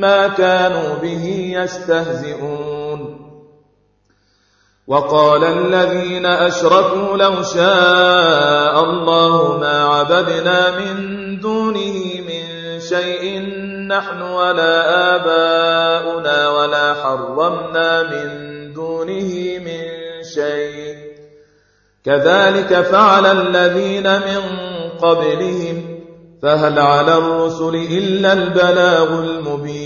ما كانوا به يستهزئون. وقال الذين أشركوا لو شاء الله ما عبدنا من دونه من شيء نحن ولا آباؤنا ولا حرمنا من دونه من شيء. كذلك فعل الذين من قبلهم فهل على الرسل إلا البلاغ المبين؟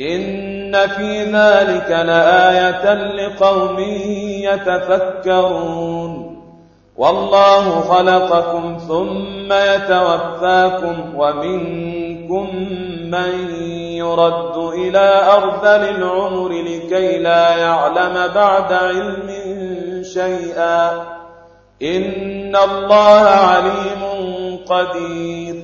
إن في ذلك لآية لقوم يتفكرون. والله خلقكم ثم يتوفاكم ومنكم من يرد إلى أرذل العمر لكي لا يعلم بعد علم شيئا. إن الله عليم قدير.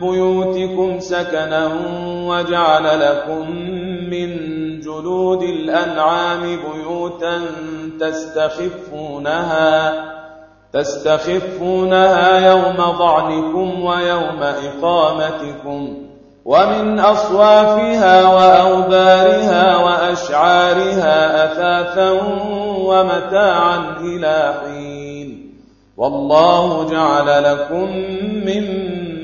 بيوتكم سكنا وجعل لكم من جلود الأنعام بيوتا تستخفونها تستخفونها يوم ضعنكم ويوم إقامتكم ومن أصوافها وأوبارها وأشعارها أثاثا ومتاعا إلى حين. والله جعل لكم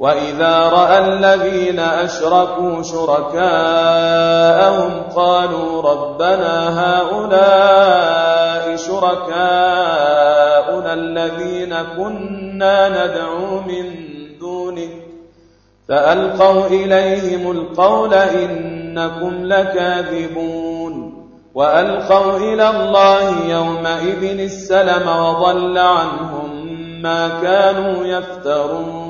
وإذا رأى الذين أشركوا شركاءهم قالوا ربنا هؤلاء شركاؤنا الذين كنا ندعو من دونه فألقوا إليهم القول إنكم لكاذبون وألقوا إلى الله يومئذ السلم وضل عنهم ما كانوا يفترون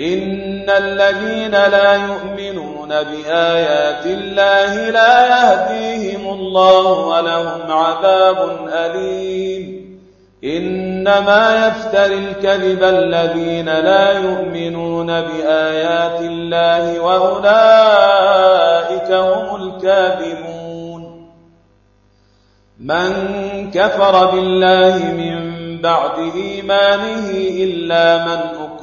إن الذين لا يؤمنون بآيات الله لا يهديهم الله ولهم عذاب أليم. إنما يفتر الكذب الذين لا يؤمنون بآيات الله وأولئك هم الكاذبون. من كفر بالله من بعد إيمانه إلا من